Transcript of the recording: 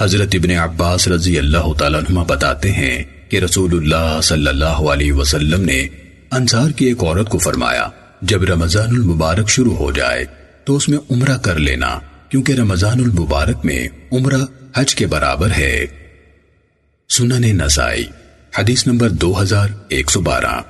حضرت ابن عباس رضی اللہ تعالیٰ عنہ بتاتے ہیں کہ رسول اللہ صلی اللہ علیہ وسلم نے انصار کی ایک عورت کو فرمایا، جب رمضان المبارک شروع ہو جائے تو اس میں عمرہ کر لینا، کیونکہ رمضان المبارک میں عمرہ حج کے برابر ہے۔ سنن نسائی، حدیث نمبر دو ہزار ایک سو بارہ۔